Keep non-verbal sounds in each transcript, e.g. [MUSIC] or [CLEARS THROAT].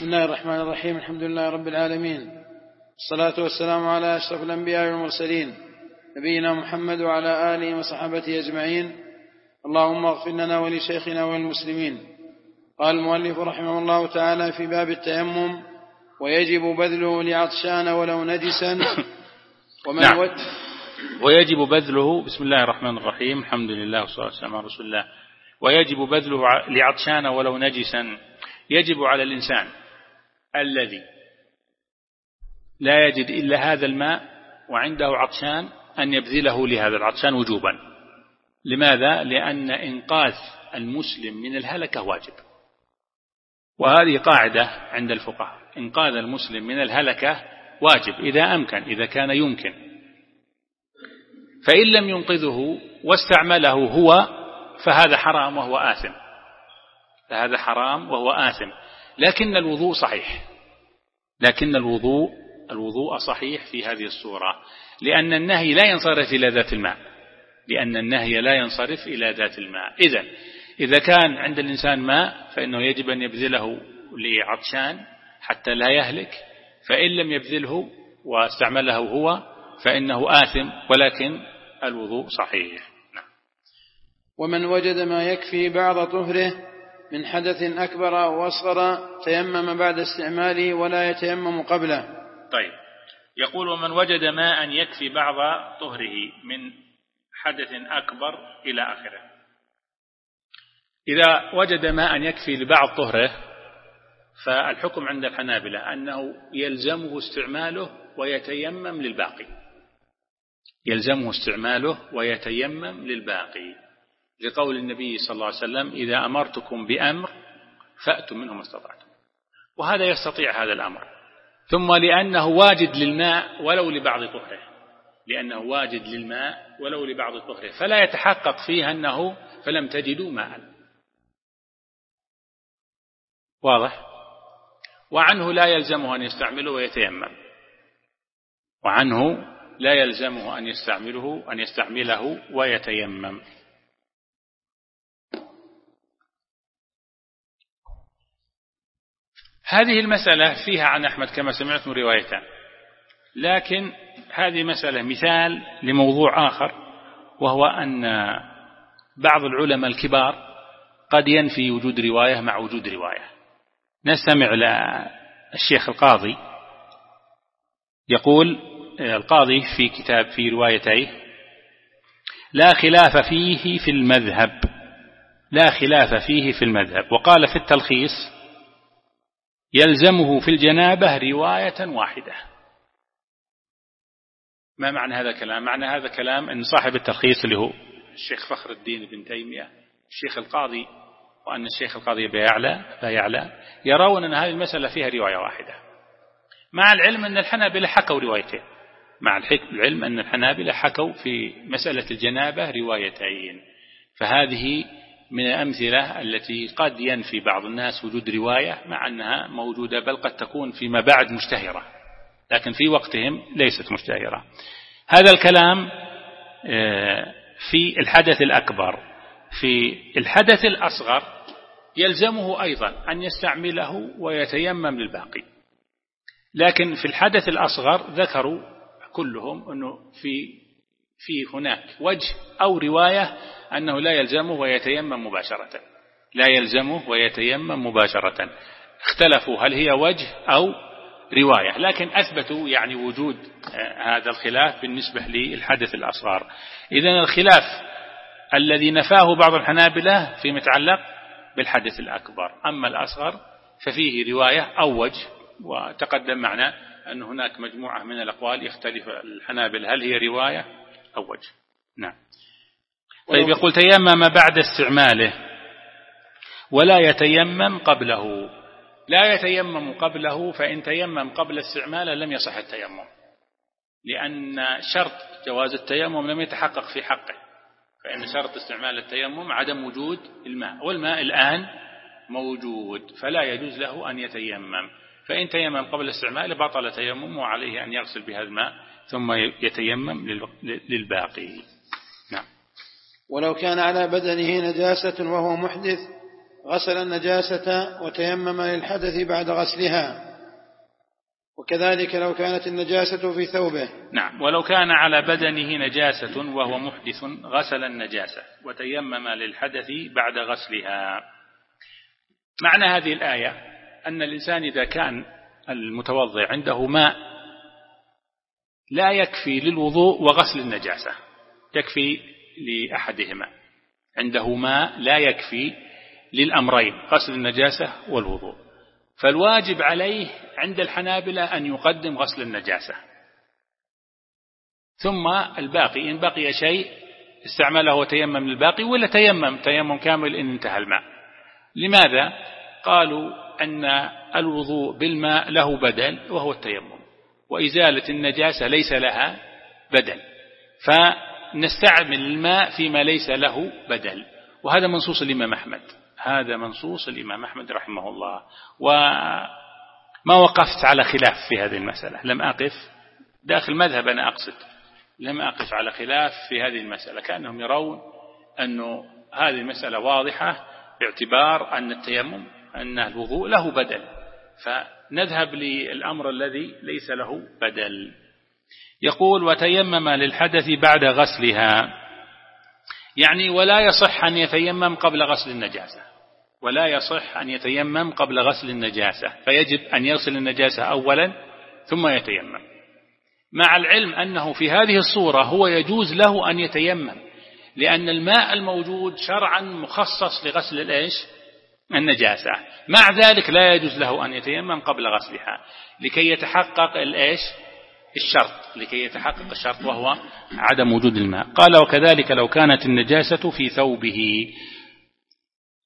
بسم الله الرحمن الرحيم. الحمد لله رب العالمين. الصلاة والسلام على أشرف الأنبياء والمرسلين. نبينا محمد وعلى آله وصحبه أجمعين. اللهم اغفر لنا ولشيخنا والمسلمين قال المؤلف رحمه الله تعالى في باب التيمم ويجب بذله لعطشان ولو نجسا. [COUGHS] ومن نعم. ويجب بذله بسم الله الرحمن الرحيم. الحمد لله والصلاة والسلام على رسول الله. ويجب بذله لعطشان ولو نجسا. يجب على الإنسان الذي لا يجد إلا هذا الماء وعنده عطشان أن يبذله لهذا العطشان وجوبا. لماذا؟ لأن إنقاذ المسلم من الهلكة واجب. وهذه قاعدة عند الفقهاء. إنقاذ المسلم من الهلكة واجب إذا أمكن إذا كان يمكن. فإن لم ينقذه واستعمله هو فهذا حرام وهو آثم. فهذا حرام وهو آثم. لكن الوضوء صحيح. لكن الوضوء الوضوء صحيح في هذه الصورة. لأن النهي لا ينصرف إلى ذات الماء. لأن النهي لا ينصرف إلى ذات الماء. إذا إذا كان عند الإنسان ماء فإنه يجب أن يبذله لعطشان حتى لا يهلك. فإن لم يبذله واستعمله هو فإنه آثم. ولكن الوضوء صحيح. نعم. ومن وجد ما يكفي بعض طهره من حدث أكبر أو أصغر تيمم بعد استعماله ولا يتيمم قبله. طيب. يقول ومن وجد ماء يكفي بعض طهره من حدث أكبر إلى آخره. إذا وجد ماء يكفي لبعض طهره فالحكم عند الحنابلة أنه يلزمه استعماله ويتيمم للباقي. يلزمه استعماله ويتيمم للباقي. لقول النبي صلى الله عليه وسلم إذا أمرتكم بأمر فأتوا منه ما استطعتم. وهذا يستطيع هذا الأمر. ثم لأنه واجد للماء ولو لبعض طهره. لأنه واجد للماء ولو لبعض طهره. فلا يتحقق فيه أنه فلم تجدوا ماء. واضح؟ وعنه لا يلزمه أن يستعمله ويتيمم. وعنه لا يلزمه أن يستعمله أن يستعمله ويتيمم. هذه المسألة فيها عن أحمد كما سمعتم روايتان. لكن هذه مسألة مثال لموضوع آخر وهو أن بعض العلماء الكبار قد ينفي وجود رواية مع وجود رواية. نستمع للشيخ القاضي يقول القاضي في كتاب في روايتيه لا خلاف فيه في المذهب. لا خلاف فيه في المذهب. وقال في التلخيص يلزمه في الجنابة رواية واحدة. ما معنى هذا الكلام؟ معنى هذا الكلام أن صاحب التلخيص اللي هو الشيخ فخر الدين بن تيمية الشيخ القاضي وأن الشيخ القاضي بيعلى لا يعلى يرون أن هذه المسألة فيها رواية واحدة. مع العلم أن الحنابلة حكوا روايتين. مع العلم أن الحنابلة حكوا في مسألة الجنابة روايتين. فهذه من الأمثلة التي قد ينفي بعض الناس وجود رواية مع أنها موجودة بل قد تكون فيما بعد مشتهرة لكن في وقتهم ليست مشتهرة. هذا الكلام آه، في الحدث الأكبر. في الحدث الأصغر يلزمه أيضا أن يستعمله ويتيمم للباقي. لكن في الحدث الأصغر ذكروا كلهم أنه في في هناك وجه أو رواية أنه لا يلزمه ويتيمم مباشرة. لا يلزمه ويتيمم مباشرة. اختلفوا هل هي وجه أو رواية. لكن أثبتوا يعني وجود آه، هذا الخلاف بالنسبة للحدث الأصغر. إذن الخلاف الذي نفاه بعض الحنابلة فيما يتعلق بالحدث الأكبر. أما الأصغر ففيه رواية أو وجه وتقدم معنا أن هناك مجموعة من الأقوال يختلف الحنابل هل هي رواية أو وجه نعم. طيب يقول تيمم بعد استعماله. ولا يتيمم قبله. لا يتيمم قبله فإن تيمم قبل استعماله لم يصح التيمم. لأن شرط جواز التيمم لم يتحقق في حقه. فإن شرط استعمال التيمم عدم وجود الماء. والماء الآن موجود فلا يجوز له أن يتيمم. فإن تيمم قبل استعماله بطل تيمم وعليه أن يغسل بهذا الماء. ثم يتيمم للباقي. نعم. ولو كان على بدنه نجاسة وهو محدث غسل النجاسة وتيمم للحدث بعد غسلها. وكذلك لو كانت النجاسة في ثوبه. نعم. ولو كان على بدنه نجاسة وهو محدث غسل النجاسة وتيمم للحدث بعد غسلها. معنى هذه الآية أن الإنسان إذا كان المتوضع عنده ماء لا يكفي للوضوء وغسل النجاسة يكفي لأحدهما. عنده ماء لا يكفي للأمرين غسل النجاسة والوضوء. فالواجب عليه عند الحنابلة أن يقدم غسل النجاسة. ثم الباقي إن بقي شيء استعمله وتيمم للباقي ولا تيمم؟ تيمم كامل إن انتهى الماء. لماذا؟ قالوا أن الوضوء بالماء له بدل وهو التيمم. وإزالة النجاسة ليس لها بدل. فنستعمل الماء فيما ليس له بدل. وهذا منصوص الإمام أحمد. هذا منصوص الإمام أحمد رحمه الله. وما وقفت على خلاف في هذه المسألة. لم أقف داخل مذهب أنا أقصد. لم أقف على خلاف في هذه المسألة. كأنهم يرون أن هذه المسألة واضحة باعتبار أن التيمم أن الوضوء له بدل. فنذهب للأمر الذي ليس له بدل. يقول وتيمم للحدث بعد غسلها. يعني ولا يصح أن يتيمم قبل غسل النجاسة. ولا يصح أن يتيمم قبل غسل النجاسة. فيجب أن يغسل النجاسة أولا ثم يتيمم. مع العلم أنه في هذه الصورة هو يجوز له أن يتيمم لأن الماء الموجود شرعا مخصص لغسل الإيش؟ النجاسة. مع ذلك لا يجوز له أن يتيمم قبل غسلها. لكي يتحقق الإيش الشرط. لكي يتحقق الشرط وهو عدم وجود الماء. قال وكذلك لو كانت النجاسة في ثوبه.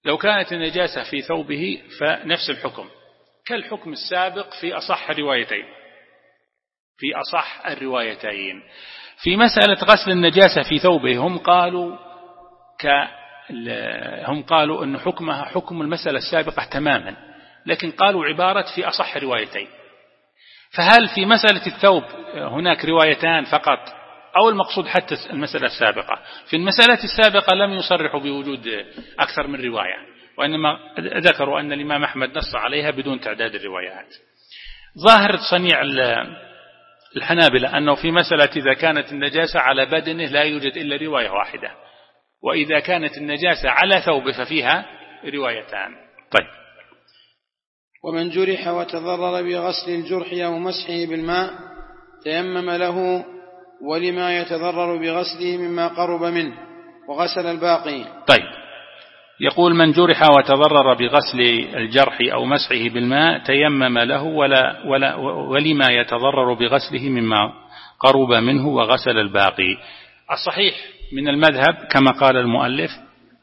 لو كانت النجاسة في ثوبه فنفس الحكم. كالحكم السابق في أصح الروايتين. في أصح الروايتين. في مسألة غسل النجاسة في ثوبه هم قالوا ك هم قالوا أن حكمها حكم المسألة السابقة تماما لكن قالوا عبارة في أصح روايتين. فهل في مسألة الثوب هناك روايتان فقط؟ أو المقصود حتى المسألة السابقة؟ في المسألة السابقة لم يصرحوا بوجود أكثر من رواية وإنما ذكروا أن الإمام أحمد نص عليها بدون تعداد الروايات. ظاهر صنيع الحنابلة أنه في مسألة إذا كانت النجاسة على بدنه لا يوجد إلا رواية واحدة. وإذا كانت النجاسة على ثوبه ففيها روايتان. طيب. ومن جرح وتضرر بغسل الجرح أو مسحه بالماء تيمم له ولما يتضرر بغسله مما قرب منه وغسل الباقي. طيب. يقول من جرح وتضرر بغسل الجرح أو مسحه بالماء تيمم له ولا, ولا ولما يتضرر بغسله مما قرب منه وغسل الباقي. الصحيح من المذهب كما قال المؤلف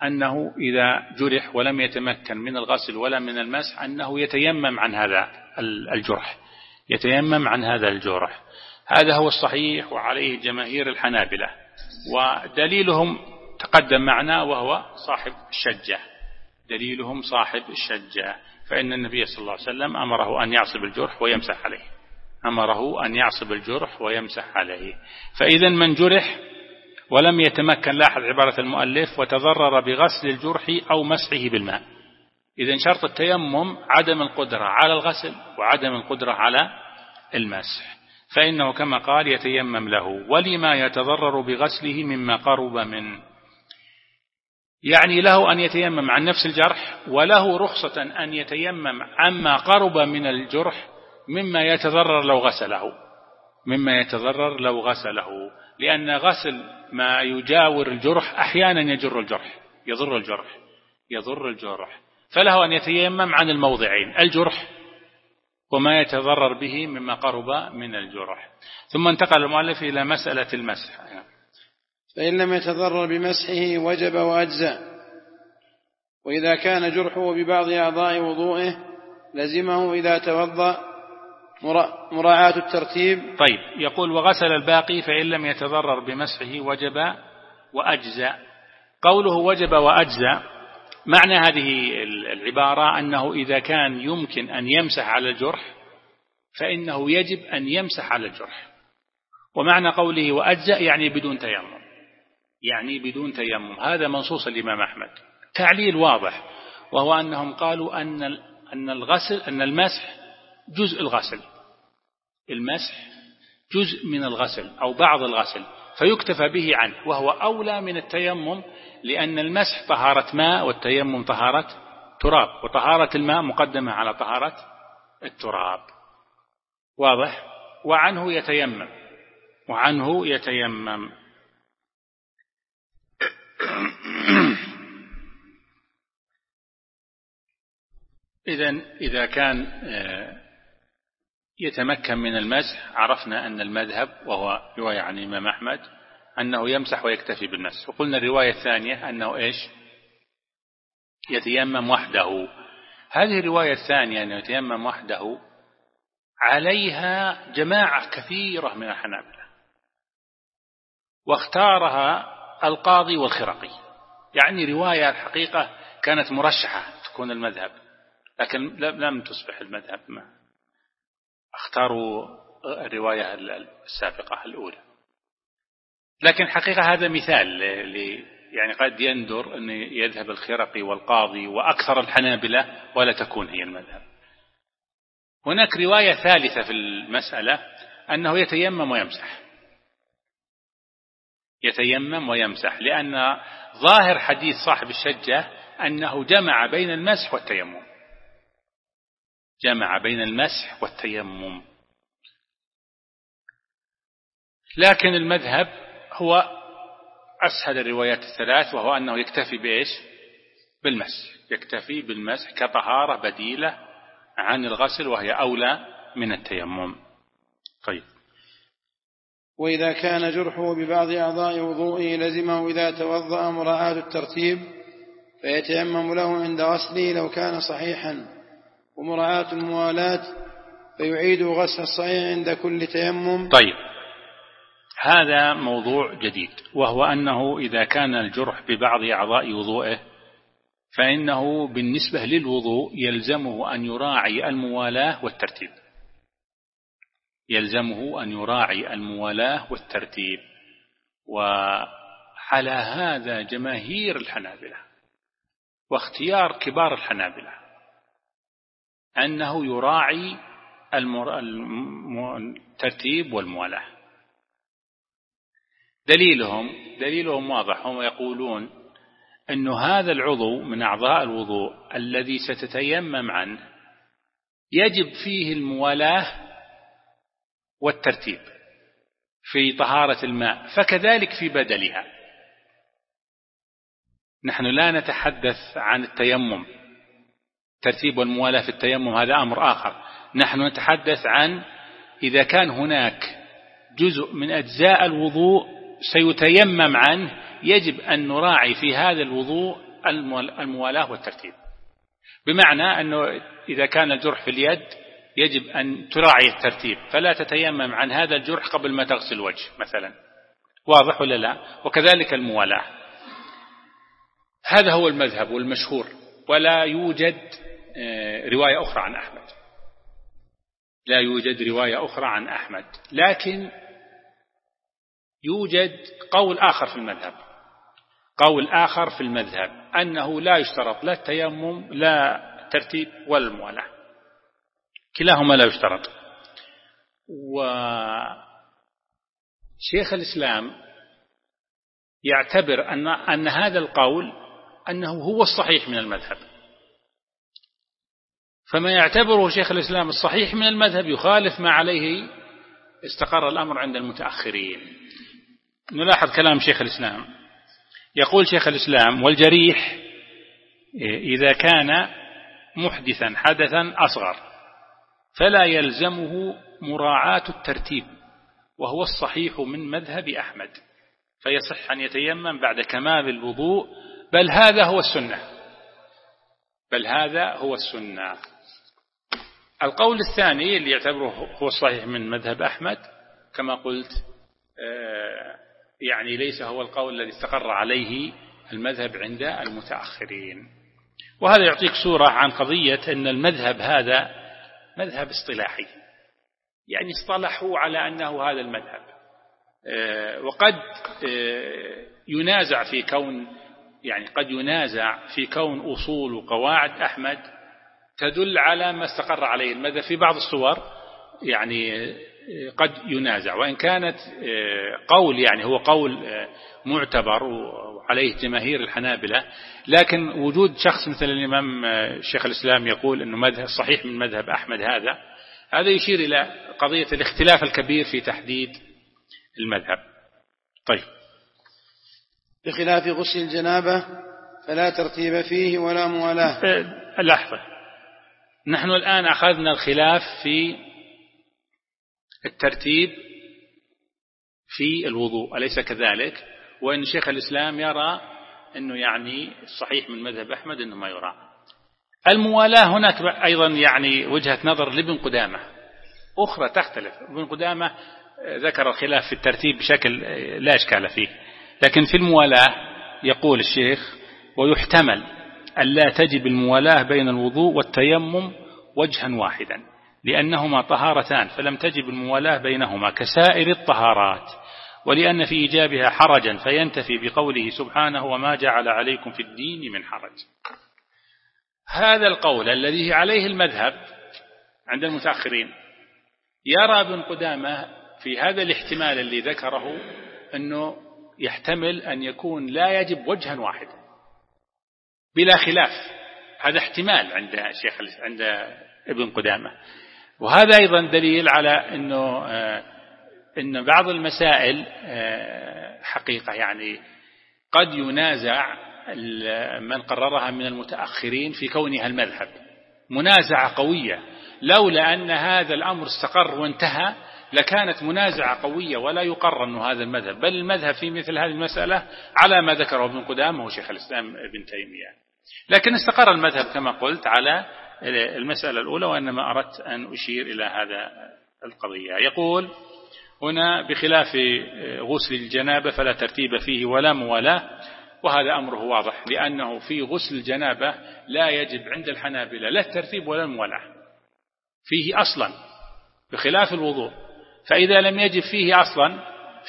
أنه إذا جرح ولم يتمكن من الغسل ولا من المسح أنه يتيمم عن هذا الجرح يتيمم عن هذا الجرح. هذا هو الصحيح وعليه جماهير الحنابلة ودليلهم تقدم معنا وهو صاحب الشجة. دليلهم صاحب الشجة فإن النبي صلى الله عليه وسلم أمره أن يعصب الجرح ويمسح عليه. أمره أن يعصب الجرح ويمسح عليه. فإذا من جرح ولم يتمكن لاحظ عبارة المؤلف وتضرر بغسل الجرح أو مسحه بالماء. إذا شرط التيمم عدم القدرة على الغسل وعدم القدرة على المسح. فإنه كما قال يتيمم له ولما يتضرر بغسله مما قرب من. يعني له أن يتيمم عن نفس الجرح وله رخصة أن يتيمم عما قرب من الجرح مما يتضرر لو غسله. مما يتضرر لو غسله. لأن غسل ما يجاور الجرح أحيانا يجر الجرح يضر الجرح يضر الجرح. فله أن يتيمم عن الموضعين الجرح وما يتضرر به مما قرب من الجرح. ثم انتقل المؤلف إلى مسألة المسح. فإن لم يتضرر بمسحه وجب وأجزى وإذا كان جرحه ببعض أعضاء وضوئه لزمه إذا توضأ مراعاة الترتيب. طيب يقول وغسل الباقي فإن لم يتضرر بمسحه وجب وأجزى قوله وجب وأجزى معنى هذه العبارة أنه إذا كان يمكن أن يمسح على الجرح فإنه يجب أن يمسح على الجرح. ومعنى قوله وأجزأ يعني بدون تيمم. يعني بدون تيمم. هذا منصوص الإمام أحمد. تعليل واضح وهو أنهم قالوا أن أن الغسل أن المسح جزء الغسل. المسح جزء من الغسل أو بعض الغسل فيكتفى به عنه وهو أولى من التيمم لأن المسح طهارة ماء والتيمم طهارة تراب وطهارة الماء مقدمة على طهارة التراب. واضح؟ وعنه يتيمم وعنه يتيمم. إذا إذا كان آه، يتمكن من المسح عرفنا أن المذهب وهو رواية عن الإمام أحمد أنه يمسح ويكتفي بالمسح وقلنا الرواية الثانية أنه إيش؟ يتيمم وحده. هذه الرواية الثانية أنه يتيمم وحده عليها جماعة كثيرة من الحنابلة واختارها القاضي والخرقي. يعني رواية الحقيقة كانت مرشحة تكون المذهب لكن لم تصبح المذهب. ما اختاروا الرواية السابقة الأولى. لكن حقيقة هذا مثال يعني قد يندر أن يذهب الخرقي والقاضي وأكثر الحنابلة ولا تكون هي المذهب. هناك رواية ثالثة في المسألة أنه يتيمم ويمسح. يتيمم ويمسح لأن ظاهر حديث صاحب الشجة أنه جمع بين المسح والتيمم. جمع بين المسح والتيمم. لكن المذهب هو أسهل الروايات الثلاث وهو أنه يكتفي بإيش؟ بالمسح. يكتفي بالمسح كطهارة بديلة عن الغسل وهي أولى من التيمم. طيب. وإذا كان جرحه ببعض أعضاء وضوئه لزمه إذا توضأ مراعاة الترتيب فيتيمم له عند غسله لو كان صحيحا. ومراعاة الموالاة فيعيد غسل الصحيح عند كل تيمم. طيب. هذا موضوع جديد وهو أنه إذا كان الجرح ببعض أعضاء وضوئه فإنه بالنسبة للوضوء يلزمه أن يراعي الموالاة والترتيب. يلزمه أن يراعي الموالاة والترتيب. وعلى هذا جماهير الحنابلة واختيار كبار الحنابلة. أنه يراعي الترتيب والموالاة. دليلهم دليلهم واضح. هم يقولون أن هذا العضو من أعضاء الوضوء الذي ستتيمم عنه يجب فيه الموالاة والترتيب في طهارة الماء فكذلك في بدلها. نحن لا نتحدث عن التيمم. ترتيب والموالاة في التيمم هذا أمر آخر. نحن نتحدث عن إذا كان هناك جزء من أجزاء الوضوء سيتيمم عنه يجب أن نراعي في هذا الوضوء الموالاة والترتيب. بمعنى أنه إذا كان الجرح في اليد يجب أن تراعي الترتيب. فلا تتيمم عن هذا الجرح قبل ما تغسل الوجه مثلا. واضح ولا لا؟ وكذلك الموالاة. هذا هو المذهب والمشهور. ولا يوجد رواية أخرى عن أحمد. لا يوجد رواية أخرى عن أحمد. لكن يوجد قول آخر في المذهب. قول آخر في المذهب. أنه لا يشترط لا التيمم لا ترتيب ولا الموالاة. كلاهما لا يشترط. وشيخ الإسلام يعتبر أن, أن هذا القول أنه هو الصحيح من المذهب. فما يعتبره شيخ الإسلام الصحيح من المذهب يخالف ما عليه استقر الأمر عند المتأخرين. نلاحظ كلام شيخ الإسلام. يقول شيخ الإسلام والجريح إذا كان محدثا حدثا أصغر فلا يلزمه مراعاة الترتيب وهو الصحيح من مذهب أحمد. فيصح أن يتيمم بعد كمال الوضوء بل هذا هو السنة. بل هذا هو السنة. القول الثاني اللي يعتبره هو الصحيح من مذهب أحمد كما قلت آه، يعني ليس هو القول الذي استقر عليه المذهب عند المتأخرين. وهذا يعطيك صورة عن قضية أن المذهب هذا مذهب اصطلاحي. يعني اصطلحوا على أنه هذا المذهب. آه، وقد آه، ينازع في كون يعني قد ينازع في كون أصول وقواعد أحمد تدل على ما استقر عليه. المذهب في بعض الصور يعني قد ينازع وإن كانت قول يعني هو قول معتبر وعليه جماهير الحنابلة لكن وجود شخص مثل الإمام شيخ الإسلام يقول أنه مذهب صحيح من مذهب أحمد هذا هذا يشير إلى قضية الاختلاف الكبير في تحديد المذهب. طيب. بخلاف غسل الجنابة فلا ترتيب فيه ولا موالاة. لحظة. نحن الآن أخذنا الخلاف في الترتيب في الوضوء أليس كذلك؟ وإن شيخ الإسلام يرى أنه يعني صحيح من مذهب أحمد أنه ما يرى. الموالاة هناك أيضا يعني وجهة نظر لابن قدامة أخرى تختلف. ابن قدامة ذكر الخلاف في الترتيب بشكل لا إشكال فيه لكن في الموالاة يقول الشيخ ويحتمل ألا تجب الموالاة بين الوضوء والتيمم وجها واحدا لأنهما طهارتان فلم تجب الموالاة بينهما كسائر الطهارات ولأن في إيجابها حرجا فينتفي بقوله سبحانه وما جعل عليكم في الدين من حرج. هذا القول الذي عليه المذهب عند المتأخرين يرى ابن قدامة في هذا الاحتمال الذي ذكره أنه يحتمل أن يكون لا يجب وجها واحدا. بلا خلاف. هذا احتمال عند شيخ عند ابن قدامة. وهذا أيضا دليل على أنه آه، أن بعض المسائل آه، حقيقة يعني قد ينازع من قررها من المتأخرين في كونها المذهب. منازعة قوية. لولا أن هذا الأمر استقر وانتهى لكانت منازعة قوية ولا يقرر أن هذا المذهب بل المذهب في مثل هذه المسألة على ما ذكره ابن قدامة وشيخ الإسلام ابن تيمية. لكن استقر المذهب كما قلت على المسألة الأولى وإنما أردت أن أشير إلى هذا القضية. يقول هنا بخلاف غسل الجنابة فلا ترتيب فيه ولا موالاة وهذا أمره واضح لأنه في غسل الجنابة لا يجب عند الحنابلة لا الترتيب ولا الموالاة. فيه أصلا بخلاف الوضوء. فإذا لم يجب فيه أصلا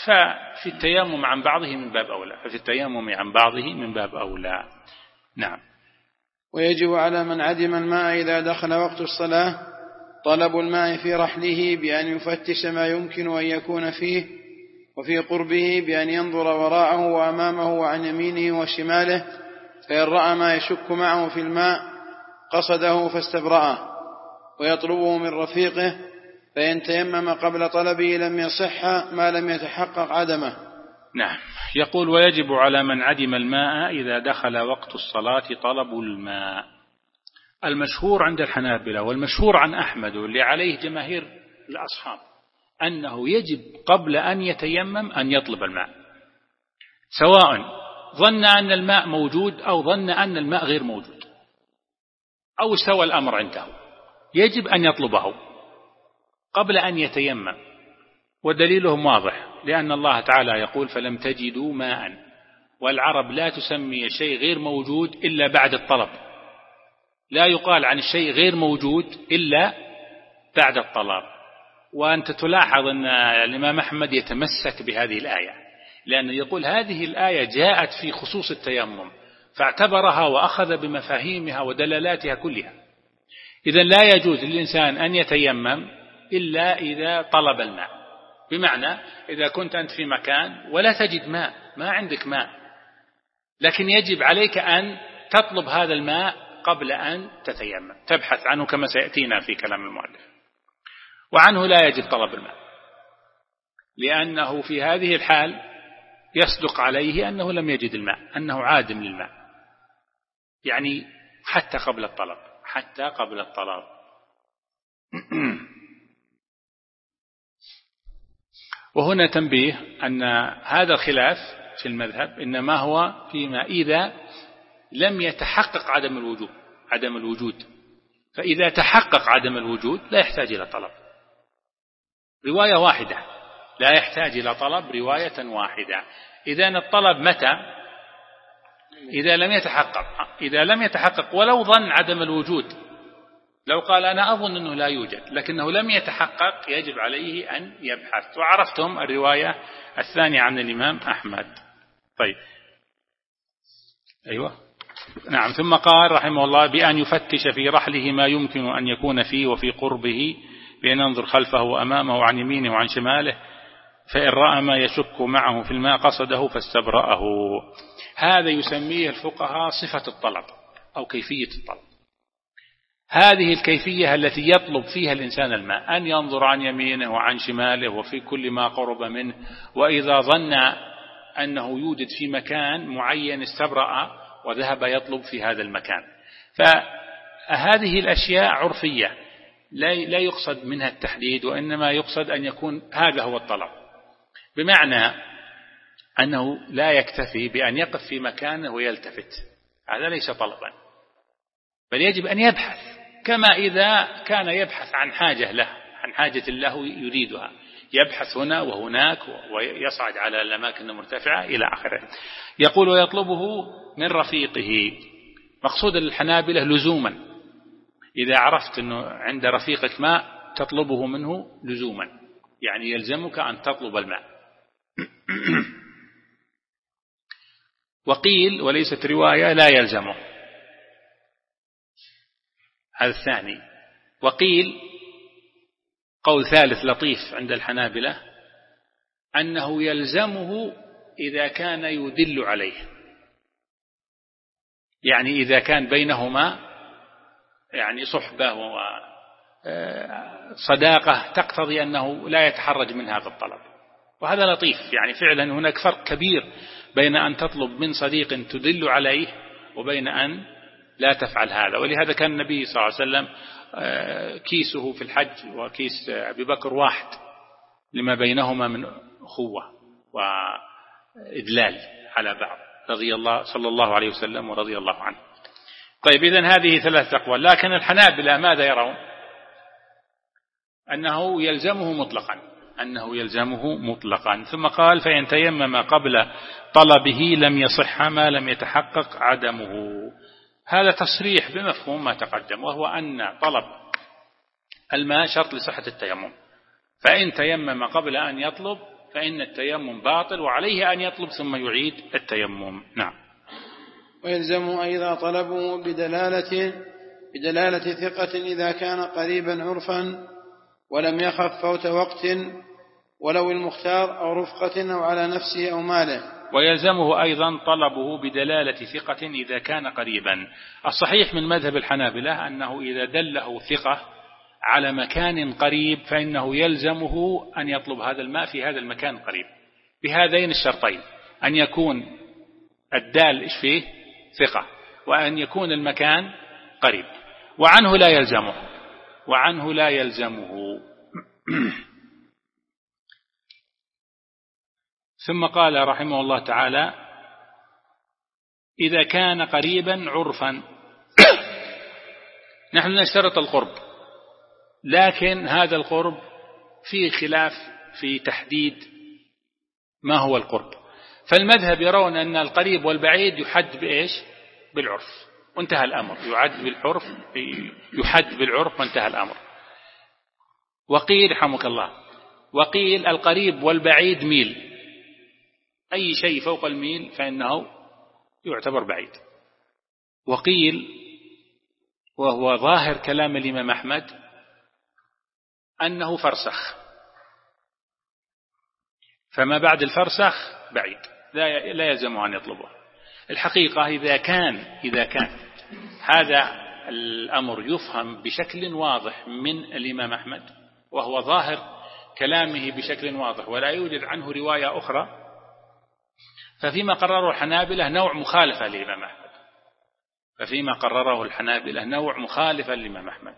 ففي التيمم عن بعضه من باب أولى. ففي التيمم عن بعضه من باب أولى. نعم. ويجب على من عدم الماء إذا دخل وقت الصلاة طلب الماء في رحله بأن يفتش ما يمكن أن يكون فيه وفي قربه بأن ينظر وراءه وأمامه وعن يمينه وشماله فإن رأى ما يشك معه في الماء قصده فاستبرأه ويطلبه من رفيقه فإن تيمم قبل طلبه لم يصح ما لم يتحقق عدمه. نعم. يقول ويجب على من عدم الماء إذا دخل وقت الصلاة طلب الماء. المشهور عند الحنابلة والمشهور عن أحمد واللي عليه جماهير الأصحاب أنه يجب قبل أن يتيمم أن يطلب الماء. سواء ظن أن الماء موجود أو ظن أن الماء غير موجود. أو استوى الأمر عنده. يجب أن يطلبه. قبل أن يتيمم. ودليلهم واضح لأن الله تعالى يقول فلم تجدوا ماء. والعرب لا تسمي شيء غير موجود إلا بعد الطلب. لا يقال عن الشيء غير موجود إلا بعد الطلب. وأنت تلاحظ أن الإمام أحمد يتمسك بهذه الآية لأنه يقول هذه الآية جاءت في خصوص التيمم فاعتبرها وأخذ بمفاهيمها ودلالاتها كلها. إذا لا يجوز للإنسان أن يتيمم إلا إذا طلب الماء. بمعنى إذا كنت أنت في مكان ولا تجد ماء ما عندك ماء. لكن يجب عليك أن تطلب هذا الماء قبل أن تتيمم. تبحث عنه كما سيأتينا في كلام المؤلف. وعنه لا يجب طلب الماء. لأنه في هذه الحال يصدق عليه أنه لم يجد الماء أنه عادم للماء يعني حتى قبل الطلب حتى قبل الطلب. [CLEARS THROAT] وهنا تنبيه أن هذا الخلاف في المذهب إنما هو فيما إذا لم يتحقق عدم الوجود عدم الوجود. فإذا تحقق عدم الوجود لا يحتاج إلى طلب. رواية واحدة. لا يحتاج إلى طلب رواية واحدة. إذا الطلب متى؟ إذا لم يتحقق. إذا لم يتحقق ولو ظن عدم الوجود. لو قال أنا أظن أنه لا يوجد لكنه لم يتحقق يجب عليه أن يبحث. وعرفتم الرواية الثانية عن الإمام أحمد. طيب. أيوة. نعم. ثم قال رحمه الله بأن يفتش في رحله ما يمكن أن يكون فيه وفي قربه بأن ينظر خلفه وأمامه وعن يمينه وعن شماله فإن رأى ما يشك معه في الماء قصده فاستبرأه. هذا يسميه الفقهاء صفة الطلب أو كيفية الطلب. هذه الكيفية التي يطلب فيها الإنسان الماء أن ينظر عن يمينه وعن شماله وفي كل ما قرب منه وإذا ظن أنه يوجد في مكان معين استبرأ وذهب يطلب في هذا المكان. فهذه الأشياء عرفية لا يقصد منها التحديد وإنما يقصد أن يكون هذا هو الطلب. بمعنى أنه لا يكتفي بأن يقف في مكانه ويلتفت. هذا ليس طلبا بل يجب أن يبحث. كما إذا كان يبحث عن حاجة له عن حاجة له يريدها. يبحث هنا وهناك ويصعد على الأماكن المرتفعة إلى آخره. يقول ويطلبه من رفيقه. مقصود الحنابلة لزوما. إذا عرفت أنه عند رفيقك ماء تطلبه منه لزوما. يعني يلزمك أن تطلب الماء. [CLEARS THROAT] وقيل وليست رواية لا يلزمه. هذا الثاني. وقيل قول ثالث لطيف عند الحنابلة أنه يلزمه إذا كان يدل عليه. يعني إذا كان بينهما يعني صحبة وصداقة تقتضي أنه لا يتحرج من هذا الطلب. وهذا لطيف. يعني فعلا هناك فرق كبير بين أن تطلب من صديق تدل عليه وبين أن لا تفعل هذا. ولهذا كان النبي صلى الله عليه وسلم آه، كيسه في الحج وكيس أبي بكر واحد لما بينهما من أخوة وإدلال على بعض رضي الله صلى الله عليه وسلم ورضي الله عنه. طيب إذن هذه ثلاث أقوال. لكن الحنابلة ماذا يرون؟ أنه يلزمه مطلقا أنه يلزمه مطلقا. ثم قال فإن تيمم قبل طلبه لم يصح ما لم يتحقق عدمه. هذا تصريح بمفهوم ما تقدم وهو أن طلب الماء شرط لصحة التيمم. فإن تيمم قبل أن يطلب فإن التيمم باطل وعليه أن يطلب ثم يعيد التيمم. نعم. ويلزم أيضا طلبه بدلالة بدلالة ثقة إذا كان قريبا عرفا ولم يخف فوت وقت ولو المختار أو رفقة أو على نفسه أو ماله. ويلزمه أيضا طلبه بدلالة ثقة إذا كان قريبا. الصحيح من مذهب الحنابلة أنه إذا دله ثقة على مكان قريب فإنه يلزمه أن يطلب هذا الماء في هذا المكان القريب بهذين الشرطين أن يكون الدال إيش فيه؟ ثقة وأن يكون المكان قريب. وعنه لا يلزمه وعنه لا يلزمه. [CLEARS THROAT] ثم قال رحمه الله تعالى إذا كان قريبا عرفا. [COUGHS] نحن نشترط القرب لكن هذا القرب فيه خلاف في تحديد ما هو القرب. فالمذهب يرون أن القريب والبعيد يحد بإيش؟ بالعرف. وانتهى الأمر. يعد بالعرف يحد بالعرف وانتهى الأمر. وقيل رحمك الله وقيل القريب والبعيد ميل. أي شيء فوق الميل فإنه يعتبر بعيد. وقيل وهو ظاهر كلام الإمام أحمد أنه فرسخ. فما بعد الفرسخ بعيد لا لا يلزم أن يطلبه. الحقيقة إذا كان إذا كان هذا الأمر يفهم بشكل واضح من الإمام أحمد وهو ظاهر كلامه بشكل واضح ولا يوجد عنه رواية أخرى ففيما قرره الحنابلة نوع مخالفة للإمام أحمد. ففيما قرره الحنابلة نوع مخالفة للإمام أحمد.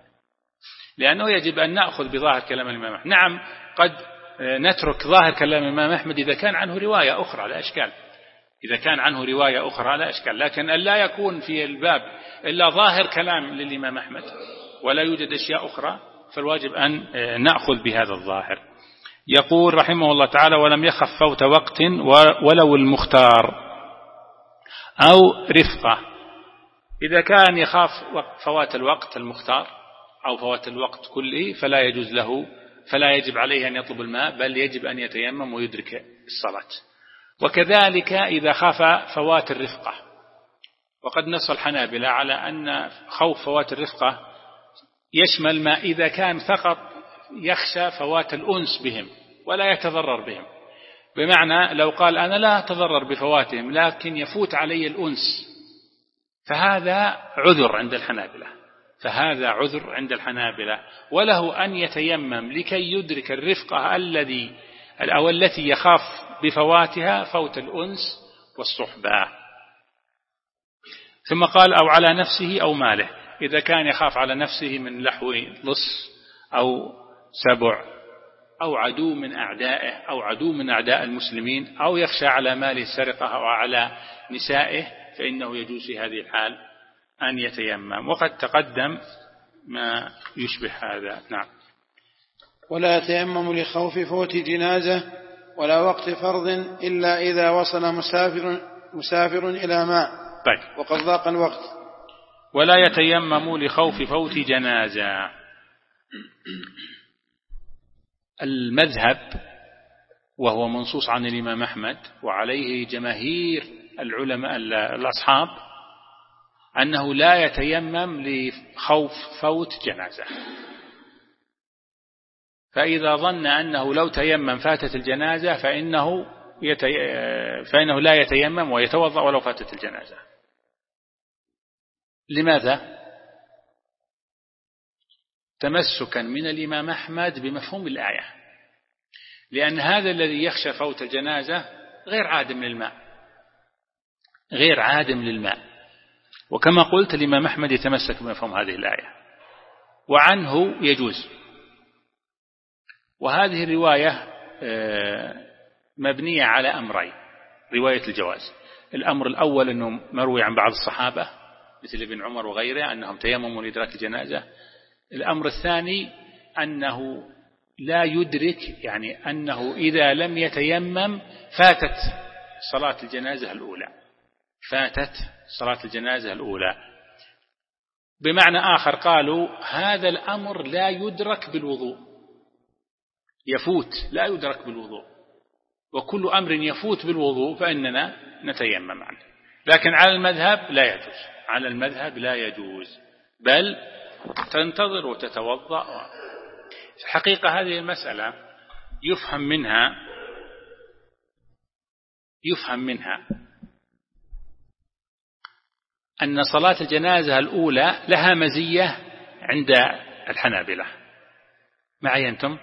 لأنه يجب أن نأخذ بظاهر كلام الإمام أحمد. نعم قد نترك ظاهر كلام الإمام أحمد إذا كان عنه رواية أخرى لا إشكال. إذا كان عنه رواية أخرى لا إشكال. لكن أن لا يكون في الباب إلا ظاهر كلام للإمام أحمد ولا يوجد أشياء أخرى فالواجب أن نأخذ بهذا الظاهر. يقول رحمه الله تعالى ولم يخف فوت وقت ولو المختار أو رفقة إذا كان يخاف فوات الوقت المختار أو فوات الوقت كله فلا يجوز له فلا يجب عليه أن يطلب الماء بل يجب أن يتيمم ويدرك الصلاة. وكذلك إذا خاف فوات الرفقة. وقد نص الحنابلة على أن خوف فوات الرفقة يشمل ما إذا كان فقط يخشى فوات الأنس بهم ولا يتضرر بهم. بمعنى لو قال أنا لا أتضرر بفواتهم لكن يفوت علي الأنس فهذا عذر عند الحنابلة فهذا عذر عند الحنابلة وله أن يتيمم لكي يدرك الرفقة الذي أو التي يخاف بفواتها فوت الأنس والصحبة. ثم قال أو على نفسه أو ماله إذا كان يخاف على نفسه من لحو لص أو سبع أو عدو من أعدائه أو عدو من أعداء المسلمين أو يخشى على ماله السرقة أو على نسائه فإنه يجوز في هذه الحال أن يتيمم. وقد تقدم ما يشبه هذا. نعم. ولا يتيمم لخوف فوت جنازة ولا وقت فرض إلا إذا وصل مسافر مسافر إلى ماء طيب. وقد ضاق الوقت. ولا يتيمم لخوف فوت جنازة. المذهب وهو منصوص عن الإمام أحمد وعليه جماهير العلماء الأصحاب أنه لا يتيمم لخوف فوت جنازة فإذا ظن أنه لو تيمم فاتت الجنازة فإنه, يتي... فإنه لا يتيمم ويتوضأ ولو فاتت الجنازة لماذا؟ تمسكا من الإمام أحمد بمفهوم الآية. لأن هذا الذي يخشى فوت الجنازة غير عادم للماء. غير عادم للماء. وكما قلت الإمام أحمد يتمسك بمفهوم هذه الآية. وعنه يجوز. وهذه الرواية آه، مبنية على أمرين. رواية الجواز. الأمر الأول أنه مروي عن بعض الصحابة مثل ابن عمر وغيره أنهم تيمموا لإدراك الجنازة. الأمر الثاني أنه لا يدرك يعني أنه إذا لم يتيمم فاتت صلاة الجنازة الأولى. فاتت صلاة الجنازة الأولى. بمعنى آخر قالوا هذا الأمر لا يدرك بالوضوء. يفوت لا يدرك بالوضوء. وكل أمر يفوت بالوضوء فإننا نتيمم عنه. لكن على المذهب لا يجوز. على المذهب لا يجوز. بل تنتظر وتتوضأ. الحقيقة هذه المسألة يفهم منها يفهم منها أن صلاة الجنازة الأولى لها مزية عند الحنابلة. معي أنتم؟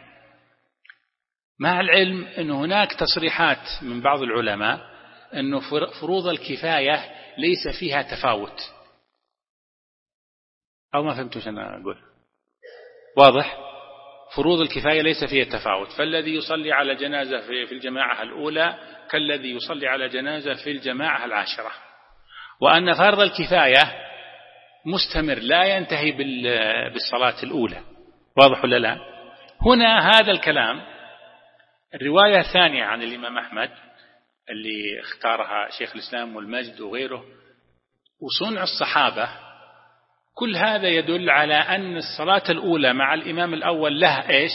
مع العلم أن هناك تصريحات من بعض العلماء أن فروض الكفاية ليس فيها تفاوت. أو ما فهمتوش أنا أقول. واضح؟ فروض الكفاية ليس فيها تفاوت فالذي يصلي على جنازة في الجماعة الأولى كالذي يصلي على جنازة في الجماعة العاشرة. وأن فرض الكفاية مستمر لا ينتهي بالصلاة الأولى. واضح ولا لا؟ هنا هذا الكلام. الرواية الثانية عن الإمام أحمد اللي اختارها شيخ الإسلام والمجد وغيره. وصنع الصحابة كل هذا يدل على أن الصلاة الأولى مع الإمام الأول لها إيش؟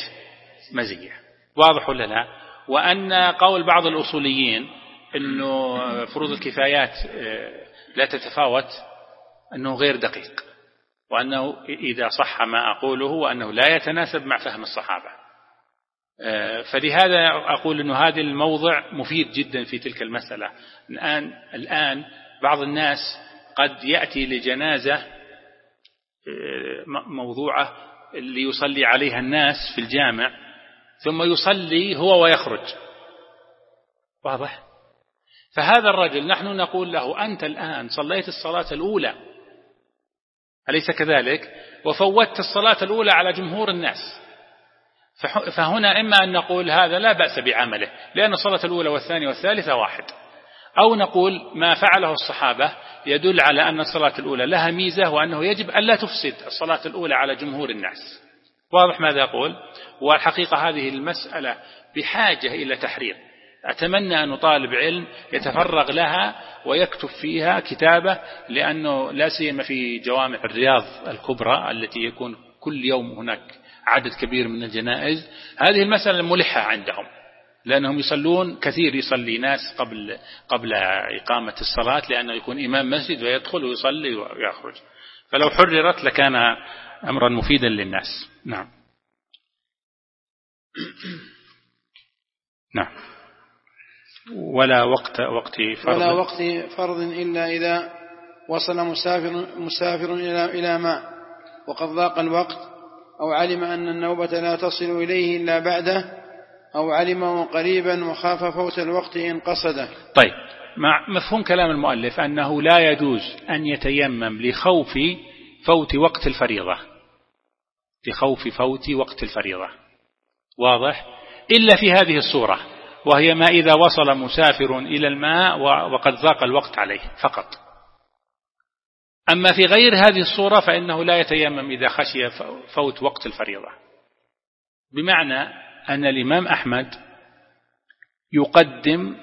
مزية. واضح ولا لا؟ وأن قول بعض الأصوليين أنه فروض الكفايات آه، لا تتفاوت أنه غير دقيق. وأنه إذا صح ما أقوله وأنه لا يتناسب مع فهم الصحابة. آه، فلهذا أقول أنه هذا الموضع مفيد جدا في تلك المسألة. الآن, الآن بعض الناس قد يأتي لجنازة موضوعة اللي يصلي عليها الناس في الجامع ثم يصلي هو ويخرج. واضح؟ فهذا الرجل نحن نقول له أنت الآن صليت الصلاة الأولى. أليس كذلك؟ وفوتت الصلاة الأولى على جمهور الناس. فهنا إما أن نقول هذا لا بأس بعمله لأن الصلاة الأولى والثانية والثالثة واحد. أو نقول ما فعله الصحابة يدل على أن الصلاة الأولى لها ميزة وأنه يجب ألا تفسد الصلاة الأولى على جمهور الناس. واضح ماذا أقول؟ والحقيقة هذه المسألة بحاجة إلى تحرير. أتمنى أن طالب علم يتفرغ لها ويكتب فيها كتابة لأنه لا سيما في جوامع الرياض الكبرى التي يكون كل يوم هناك عدد كبير من الجنائز. هذه المسألة ملحة عندهم. لأنهم يصلون كثير يصلي ناس قبل قبل إقامة الصلاة لأنه يكون إمام مسجد ويدخل ويصلي ويخرج. فلو حررت لكان أمرا مفيدا للناس. نعم. نعم. ولا وقت وقت فرض. ولا وقت فرض إلا إذا وصل مسافر مسافر إلى إلى ماء وقد ضاق الوقت أو علم أن النوبة لا تصل إليه إلا بعده أو علمه قريبا وخاف فوت الوقت إن قصده. طيب مع مفهوم كلام المؤلف أنه لا يجوز أن يتيمم لخوف فوت وقت الفريضة. لخوف فوت وقت الفريضة. واضح؟ إلا في هذه الصورة وهي ما إذا وصل مسافر إلى الماء وقد ضاق الوقت عليه فقط. أما في غير هذه الصورة فإنه لا يتيمم إذا خشي فوت وقت الفريضة. بمعنى أن الإمام أحمد يقدم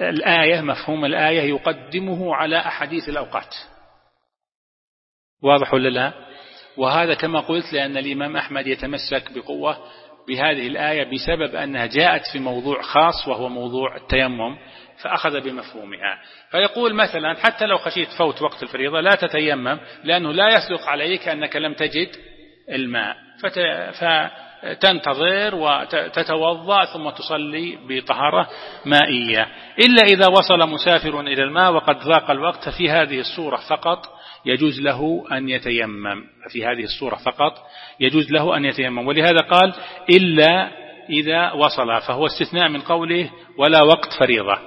الآية مفهوم الآية يقدمه على أحاديث الأوقات. واضح ولا لا؟ وهذا كما قلت لأن الإمام أحمد يتمسك بقوة بهذه الآية بسبب أنها جاءت في موضوع خاص وهو موضوع التيمم فأخذ بمفهومها. فيقول مثلا حتى لو خشيت فوت وقت الفريضة لا تتيمم لأنه لا يصدق عليك أنك لم تجد الماء. تنتظر وتتوضأ ثم تصلي بطهارة مائية. إلا إذا وصل مسافر إلى الماء وقد ذاق الوقت في هذه الصورة فقط يجوز له أن يتيمم. في هذه الصورة فقط يجوز له أن يتيمم. ولهذا قال إلا إذا وصل فهو استثناء من قوله ولا وقت فريضة.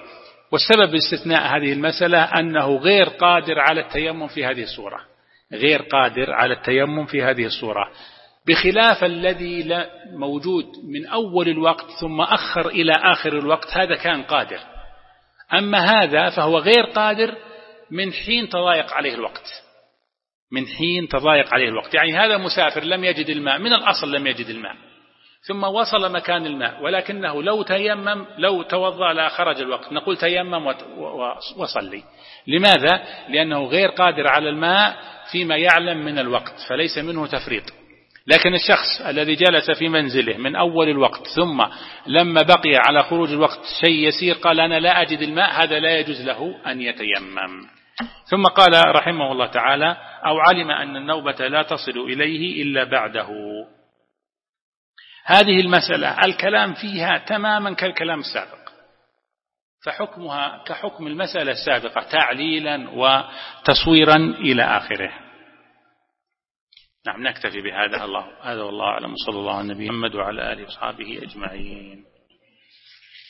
والسبب استثناء هذه المسألة أنه غير قادر على التيمم في هذه الصورة. غير قادر على التيمم في هذه الصورة. بخلاف الذي موجود من أول الوقت ثم أخر إلى آخر الوقت هذا كان قادر. أما هذا فهو غير قادر من حين تضايق عليه الوقت. من حين تضايق عليه الوقت. يعني هذا مسافر لم يجد الماء من الأصل لم يجد الماء. ثم وصل مكان الماء ولكنه لو تيمم لو توضأ لا خرج الوقت. نقول تيمم وصلي. لماذا؟ لأنه غير قادر على الماء فيما يعلم من الوقت فليس منه تفريط. لكن الشخص الذي جلس في منزله من أول الوقت ثم لما بقي على خروج الوقت شيء يسير قال أنا لا أجد الماء هذا لا يجوز له أن يتيمم. ثم قال رحمه الله تعالى أو علم أن النوبة لا تصل إليه إلا بعده. هذه المسألة الكلام فيها تماما كالكلام السابق. فحكمها كحكم المسألة السابقة تعليلا وتصويرا إلى آخره. نعم نكتفي بهذا. الله هذا والله أعلم. صلى الله على النبي محمد وعلى آله وصحبه أجمعين.